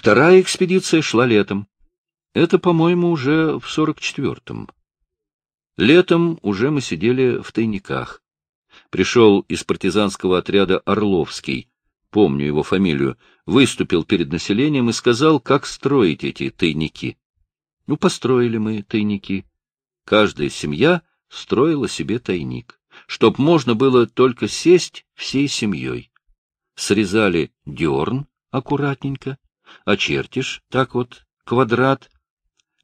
Вторая экспедиция шла летом. Это, по-моему, уже в сорок четвертом. Летом уже мы сидели в тайниках. Пришел из партизанского отряда Орловский, помню его фамилию, выступил перед населением и сказал, как строить эти тайники. Ну, построили мы тайники. Каждая семья строила себе тайник, чтоб можно было только сесть всей семьей. Срезали дерн аккуратненько, очертишь так вот квадрат,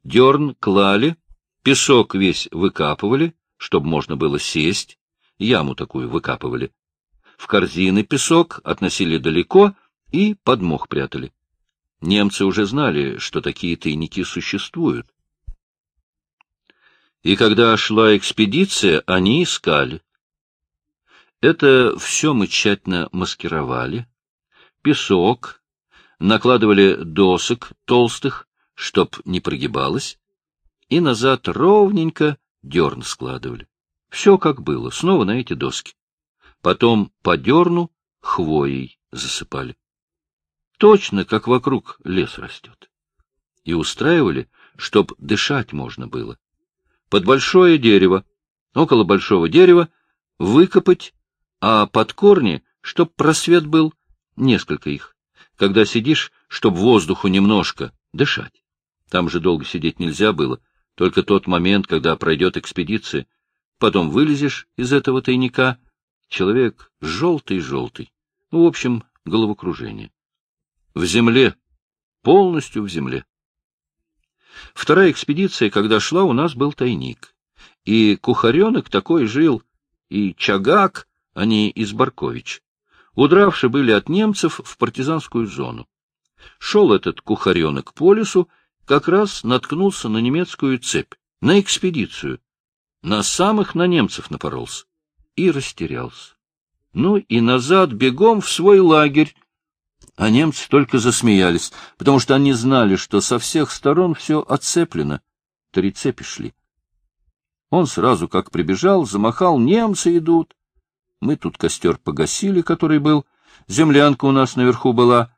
дерн клали, песок весь выкапывали, чтобы можно было сесть, яму такую выкапывали. В корзины песок относили далеко и под мох прятали. Немцы уже знали, что такие тайники существуют. И когда шла экспедиция, они искали. Это все мы тщательно маскировали. Песок, накладывали досок толстых, чтоб не прогибалось, и назад ровненько дерн складывали. Все как было, снова на эти доски. Потом по дерну хвоей засыпали. Точно, как вокруг лес растет. И устраивали, чтоб дышать можно было. Под большое дерево, около большого дерева, выкопать, а под корни, чтоб просвет был, несколько их. Когда сидишь, чтоб воздуху немножко дышать. Там же долго сидеть нельзя было, только тот момент, когда пройдет экспедиция. Потом вылезешь из этого тайника, человек желтый-желтый. Ну, в общем, головокружение. В земле, полностью в земле. Вторая экспедиция, когда шла, у нас был тайник. И Кухаренок такой жил, и Чагак, они из Баркович. Удравши были от немцев в партизанскую зону. Шел этот Кухаренок по лесу, как раз наткнулся на немецкую цепь, на экспедицию. На самых на немцев напоролся. И растерялся. Ну и назад бегом в свой лагерь, а немцы только засмеялись, потому что они знали, что со всех сторон все оцеплено. Три цепи шли. Он сразу, как прибежал, замахал, немцы идут. Мы тут костер погасили, который был, землянка у нас наверху была,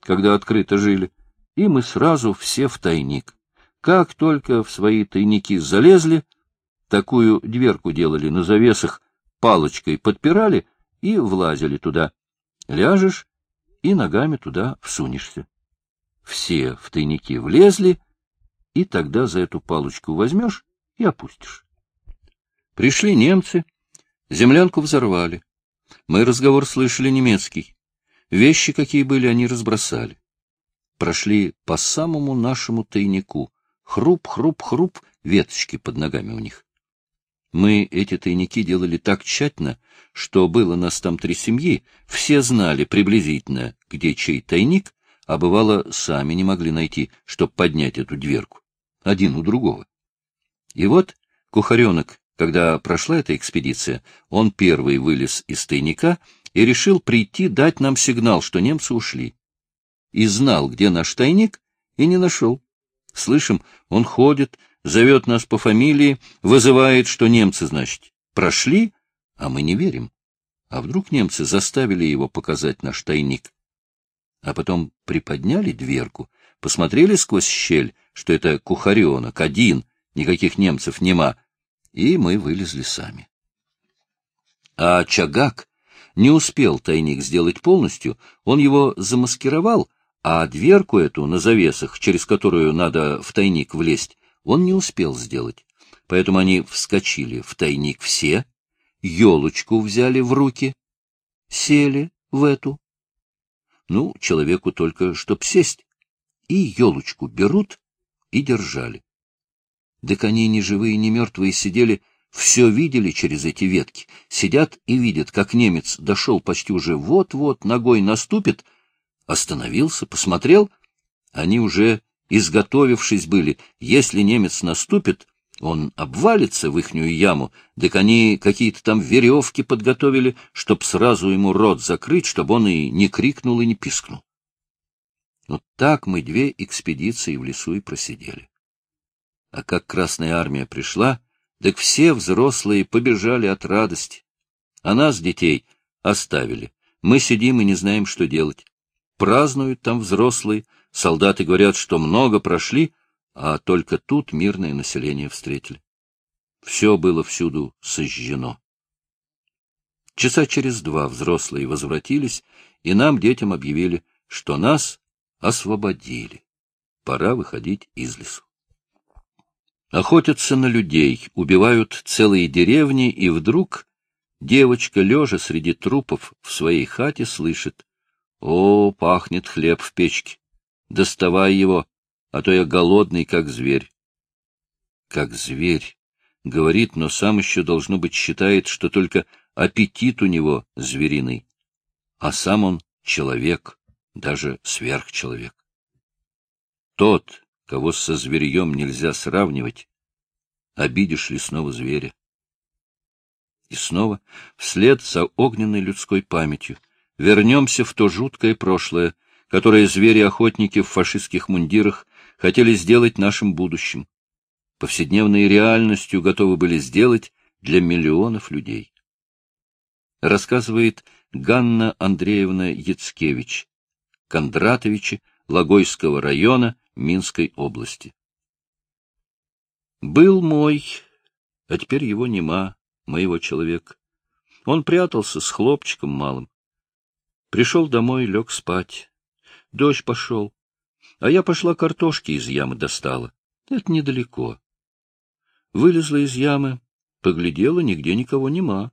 когда открыто жили, и мы сразу все в тайник. Как только в свои тайники залезли, такую дверку делали на завесах, палочкой подпирали и влазили туда. Ляжешь и ногами туда всунешься. Все в тайники влезли, и тогда за эту палочку возьмешь и опустишь. Пришли немцы, землянку взорвали. Мы разговор слышали немецкий. Вещи, какие были, они разбросали. Прошли по самому нашему тайнику. Хруп-хруп-хруп, веточки под ногами у них. Мы эти тайники делали так тщательно, что было нас там три семьи, все знали приблизительно, где чей тайник, а бывало, сами не могли найти, чтобы поднять эту дверку. Один у другого. И вот Кухаренок, когда прошла эта экспедиция, он первый вылез из тайника и решил прийти дать нам сигнал, что немцы ушли. И знал, где наш тайник, и не нашел. Слышим, он ходит, зовет нас по фамилии, вызывает, что немцы, значит, прошли, а мы не верим. А вдруг немцы заставили его показать наш тайник? А потом приподняли дверку, посмотрели сквозь щель, что это кухаренок, один, никаких немцев нема, и мы вылезли сами. А Чагак не успел тайник сделать полностью, он его замаскировал, а дверку эту на завесах, через которую надо в тайник влезть, он не успел сделать. Поэтому они вскочили в тайник все, елочку взяли в руки, сели в эту. Ну, человеку только чтоб сесть. И елочку берут и держали. Так они ни живые, ни мертвые сидели, все видели через эти ветки, сидят и видят, как немец дошел почти уже вот-вот, ногой наступит, остановился, посмотрел, они уже изготовившись были, если немец наступит, он обвалится в ихнюю яму, так они какие-то там веревки подготовили, чтоб сразу ему рот закрыть, чтобы он и не крикнул, и не пискнул. Вот так мы две экспедиции в лесу и просидели. А как Красная Армия пришла, так все взрослые побежали от радости. А нас, детей, оставили. Мы сидим и не знаем, что делать. празднуют там взрослые, солдаты говорят, что много прошли, а только тут мирное население встретили. Все было всюду сожжено. Часа через два взрослые возвратились, и нам, детям, объявили, что нас освободили. Пора выходить из лесу. Охотятся на людей, убивают целые деревни, и вдруг девочка, лежа среди трупов в своей хате, слышит. О, пахнет хлеб в печке. Доставай его, а то я голодный, как зверь. Как зверь, говорит, но сам еще, должно быть, считает, что только аппетит у него звериный, а сам он человек, даже сверхчеловек. Тот, кого со зверьем нельзя сравнивать, обидишь лесного зверя. И снова, вслед за огненной людской памятью, вернемся в то жуткое прошлое, которое звери-охотники в фашистских мундирах хотели сделать нашим будущим. Повседневной реальностью готовы были сделать для миллионов людей. Рассказывает Ганна Андреевна Яцкевич, Кондратовичи Логойского района Минской области. Был мой, а теперь его нема, моего человека. Он прятался с хлопчиком малым. Пришел домой, лег спать. Дождь пошел. А я пошла картошки из ямы достала. Это недалеко. Вылезла из ямы, поглядела, нигде никого нема.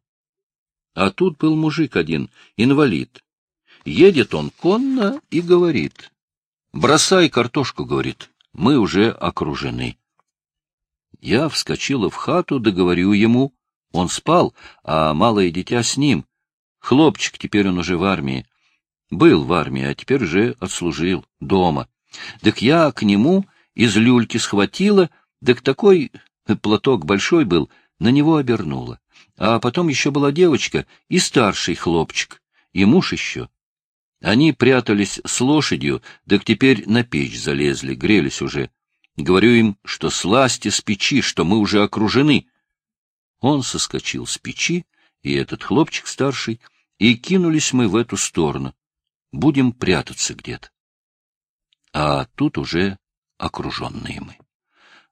А тут был мужик один, инвалид. Едет он конно и говорит. Бросай картошку, — говорит, — мы уже окружены. Я вскочила в хату, да говорю ему. Он спал, а малое дитя с ним. Хлопчик, теперь он уже в армии. Был в армии, а теперь уже отслужил дома. Так я к нему из люльки схватила, так такой платок большой был, на него обернула. А потом еще была девочка и старший хлопчик, и муж еще. Они прятались с лошадью, так теперь на печь залезли, грелись уже. Говорю им, что сласти с печи, что мы уже окружены. Он соскочил с печи, и этот хлопчик старший, и кинулись мы в эту сторону. Будем прятаться где-то. А тут уже окруженные мы.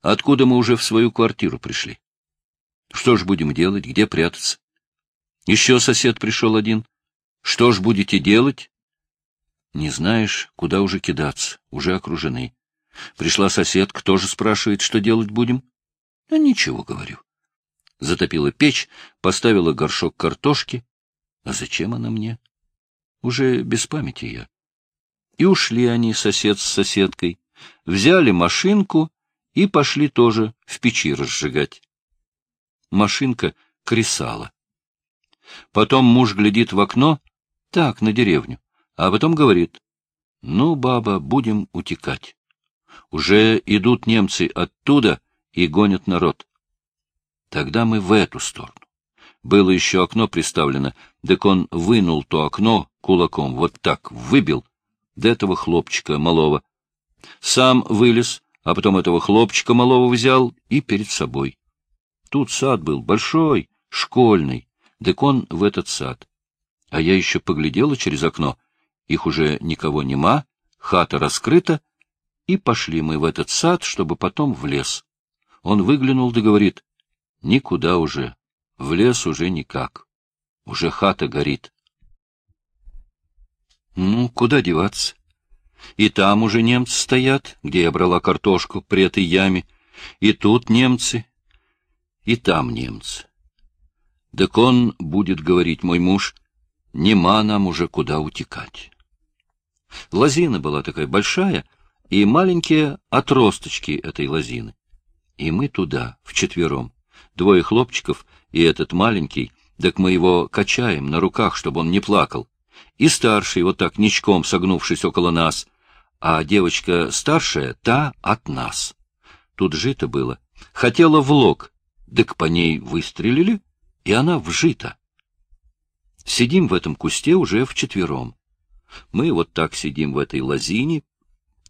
Откуда мы уже в свою квартиру пришли? Что ж будем делать, где прятаться? Еще сосед пришел один. Что ж будете делать? Не знаешь, куда уже кидаться, уже окружены. Пришла соседка, тоже спрашивает, что делать будем. А ничего, говорю. Затопила печь, поставила горшок картошки. А зачем она мне? Уже без памяти я. И ушли они, сосед с соседкой, взяли машинку и пошли тоже в печи разжигать. Машинка кресала. Потом муж глядит в окно, так, на деревню а потом говорит, ну, баба, будем утекать. Уже идут немцы оттуда и гонят народ. Тогда мы в эту сторону. Было еще окно приставлено, так он вынул то окно кулаком, вот так, выбил, до этого хлопчика малого. Сам вылез, а потом этого хлопчика малого взял и перед собой. Тут сад был большой, школьный, так он в этот сад. А я еще поглядела через окно, их уже никого нема, хата раскрыта, и пошли мы в этот сад, чтобы потом в лес. Он выглянул да говорит, никуда уже, в лес уже никак, уже хата горит. Ну, куда деваться? И там уже немцы стоят, где я брала картошку при этой яме, и тут немцы, и там немцы. Так он будет говорить, мой муж, нема нам уже куда утекать. Лозина была такая большая, и маленькие отросточки этой лозины. И мы туда, вчетвером. Двое хлопчиков и этот маленький, так мы его качаем на руках, чтобы он не плакал. И старший, вот так, ничком согнувшись около нас, а девочка старшая, та от нас. Тут жито было. Хотела в лог, так по ней выстрелили, и она вжита. Сидим в этом кусте уже вчетвером. Мы вот так сидим в этой лозине,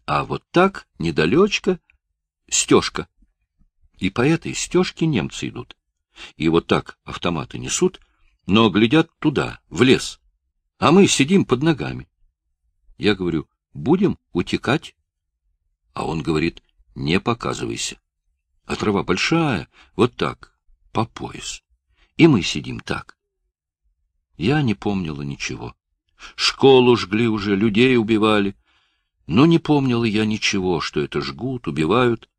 а вот так, недалечко, стежка. И по этой стежке немцы идут. И вот так автоматы несут, но глядят туда, в лес. А мы сидим под ногами. Я говорю, будем утекать? А он говорит, не показывайся. А трава большая, вот так, по пояс. И мы сидим так. Я не помнила ничего. Школу жгли уже, людей убивали. Но не помнила я ничего, что это жгут, убивают.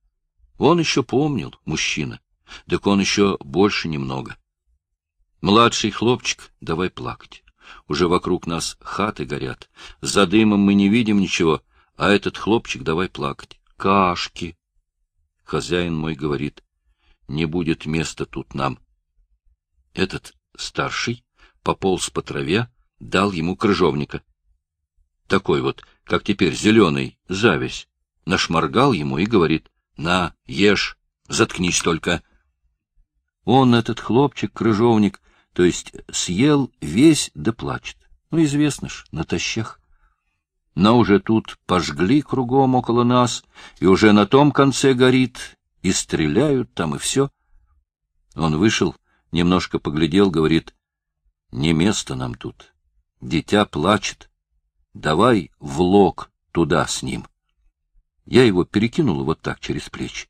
Он еще помнил, мужчина. Так он еще больше немного. Младший хлопчик, давай плакать. Уже вокруг нас хаты горят. За дымом мы не видим ничего, а этот хлопчик давай плакать. Кашки. Хозяин мой говорит, не будет места тут нам. Этот старший пополз по траве, дал ему крыжовника. Такой вот, как теперь зеленый, зависть. Нашморгал ему и говорит, на, ешь, заткнись только. Он, этот хлопчик, крыжовник, то есть съел весь да плачет. Ну, известно ж, натощах. Но уже тут пожгли кругом около нас, и уже на том конце горит, и стреляют там, и все. Он вышел, немножко поглядел, говорит, не место нам тут. Дитя плачет. Давай в лог туда с ним. Я его перекинула вот так через плечи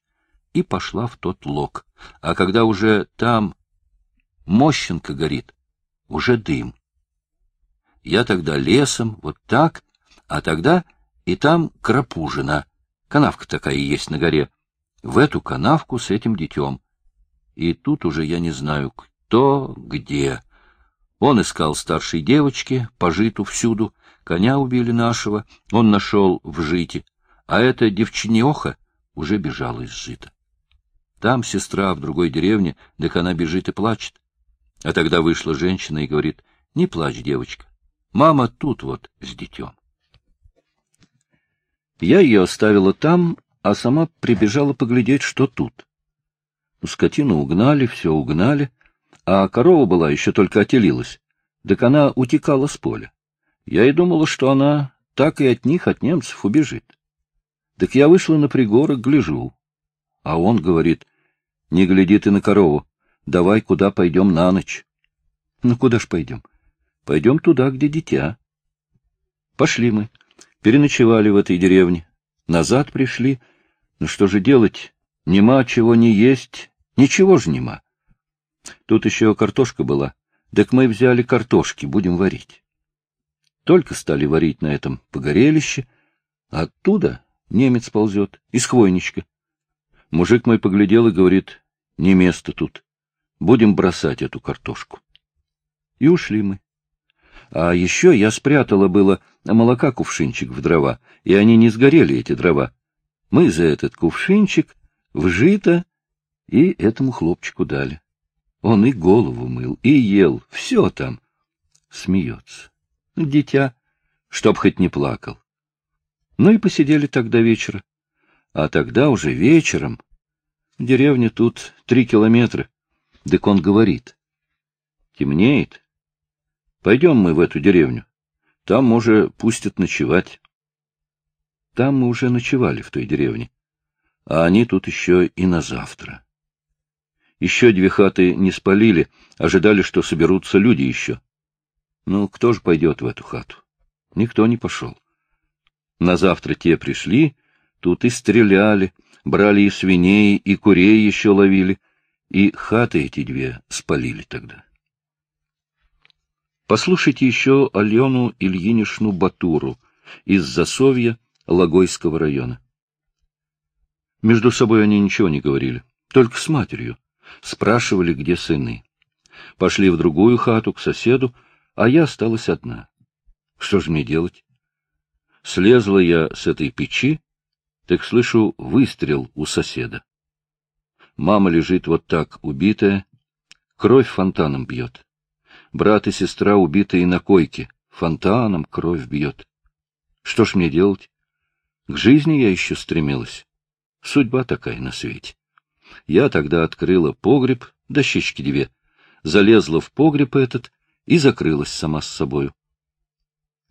и пошла в тот лог. А когда уже там мощенка горит, уже дым. Я тогда лесом, вот так, а тогда и там крапужина. Канавка такая есть на горе. В эту канавку с этим детем. И тут уже я не знаю, кто где. Он искал старшей девочки, пожиту всюду, коня убили нашего, он нашел в жите, а эта девчинеха уже бежала из жита. Там сестра в другой деревне, так она бежит и плачет. А тогда вышла женщина и говорит, не плачь, девочка, мама тут вот с детем. Я ее оставила там, а сама прибежала поглядеть, что тут. Скотину угнали, все угнали, а корова была еще только отелилась. Так она утекала с поля. Я и думала, что она так и от них, от немцев, убежит. Так я вышла на пригорок, гляжу. А он говорит, не гляди ты на корову, давай куда пойдем на ночь. Ну, куда ж пойдем? Пойдем туда, где дитя. Пошли мы, переночевали в этой деревне, назад пришли. Ну, что же делать? Нема чего не есть, ничего ж нема. Тут еще картошка была. Так мы взяли картошки, будем варить. Только стали варить на этом погорелище, а оттуда немец ползет, из хвойничка. Мужик мой поглядел и говорит, не место тут, будем бросать эту картошку. И ушли мы. А еще я спрятала было молока кувшинчик в дрова, и они не сгорели, эти дрова. Мы за этот кувшинчик в жито и этому хлопчику дали. Он и голову мыл, и ел, все там. Смеется. Дитя, чтоб хоть не плакал. Ну и посидели тогда вечера. А тогда уже вечером... Деревня тут три километра. Дык он говорит. Темнеет. Пойдем мы в эту деревню. Там, может, пустят ночевать. Там мы уже ночевали в той деревне. А они тут еще и на завтра. Еще две хаты не спалили, ожидали, что соберутся люди еще. Ну, кто же пойдет в эту хату? Никто не пошел. На завтра те пришли, тут и стреляли, брали и свиней, и курей еще ловили, и хаты эти две спалили тогда. Послушайте еще Алену Ильинишну Батуру из Засовья Логойского района. Между собой они ничего не говорили, только с матерью. Спрашивали, где сыны. Пошли в другую хату, к соседу, а я осталась одна. Что же мне делать? Слезла я с этой печи, так слышу выстрел у соседа. Мама лежит вот так, убитая, кровь фонтаном бьет. Брат и сестра убитые на койке, фонтаном кровь бьет. Что ж мне делать? К жизни я еще стремилась. Судьба такая на свете. Я тогда открыла погреб, дощечки две, залезла в погреб этот и закрылась сама с собою.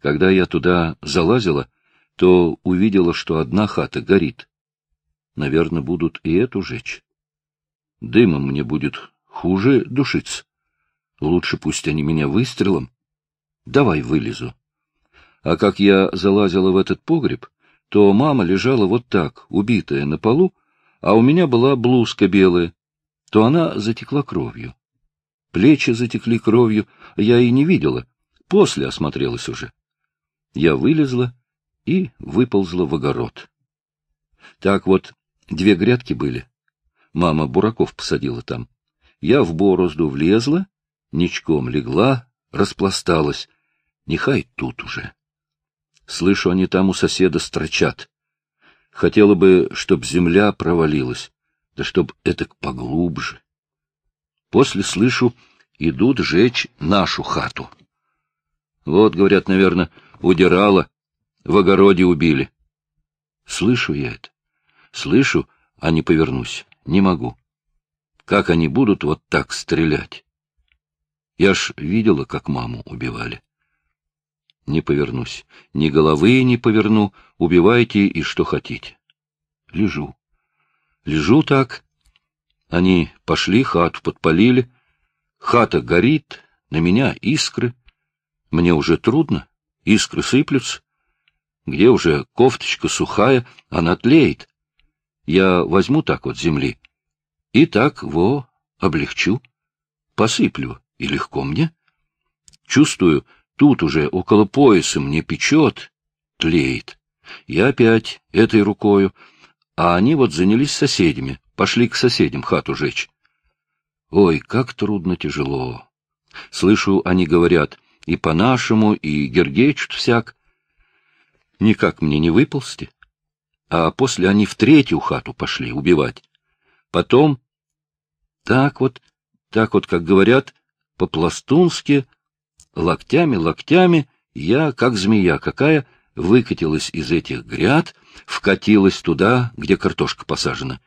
Когда я туда залазила, то увидела, что одна хата горит. Наверное, будут и эту жечь. Дымом мне будет хуже душиться. Лучше пусть они меня выстрелом. Давай вылезу. А как я залазила в этот погреб, то мама лежала вот так, убитая на полу, а у меня была блузка белая, то она затекла кровью. Плечи затекли кровью, я и не видела, после осмотрелась уже. Я вылезла и выползла в огород. Так вот, две грядки были. Мама бураков посадила там. Я в борозду влезла, ничком легла, распласталась. Нехай тут уже. Слышу, они там у соседа строчат. Хотела бы, чтоб земля провалилась, да чтоб это поглубже. После слышу, идут жечь нашу хату. Вот, говорят, наверное, удирала, в огороде убили. Слышу я это. Слышу, а не повернусь. Не могу. Как они будут вот так стрелять? Я ж видела, как маму убивали. Не повернусь. Ни головы не поверну. Убивайте и что хотите. Лежу. Лежу так. Они пошли, хату подпалили. Хата горит, на меня искры. Мне уже трудно. Искры сыплются. Где уже кофточка сухая, она тлеет. Я возьму так вот земли и так, во, облегчу, посыплю, и легко мне. Чувствую, тут уже около пояса мне печет, тлеет. Я опять этой рукою, а они вот занялись соседями, пошли к соседям хату жечь. Ой, как трудно, тяжело. Слышу, они говорят, и по-нашему, и гергечут всяк. Никак мне не выползти. А после они в третью хату пошли убивать. Потом, так вот, так вот, как говорят, по-пластунски, локтями, локтями, я, как змея какая, выкатилась из этих гряд, вкатилась туда, где картошка посажена,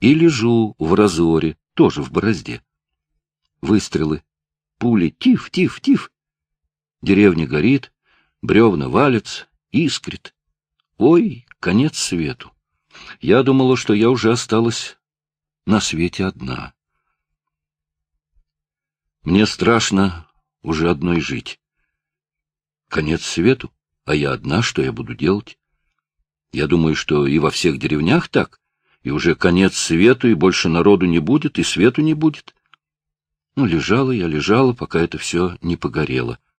и лежу в разоре, тоже в борозде. Выстрелы, пули, тиф, тиф, тиф. Деревня горит, бревна валятся, искрит. Ой, конец свету. Я думала, что я уже осталась на свете одна. Мне страшно уже одной жить. Конец свету, а я одна, что я буду делать? Я думаю, что и во всех деревнях так, и уже конец свету, и больше народу не будет, и свету не будет. Ну, лежала я, лежала, пока это все не погорело.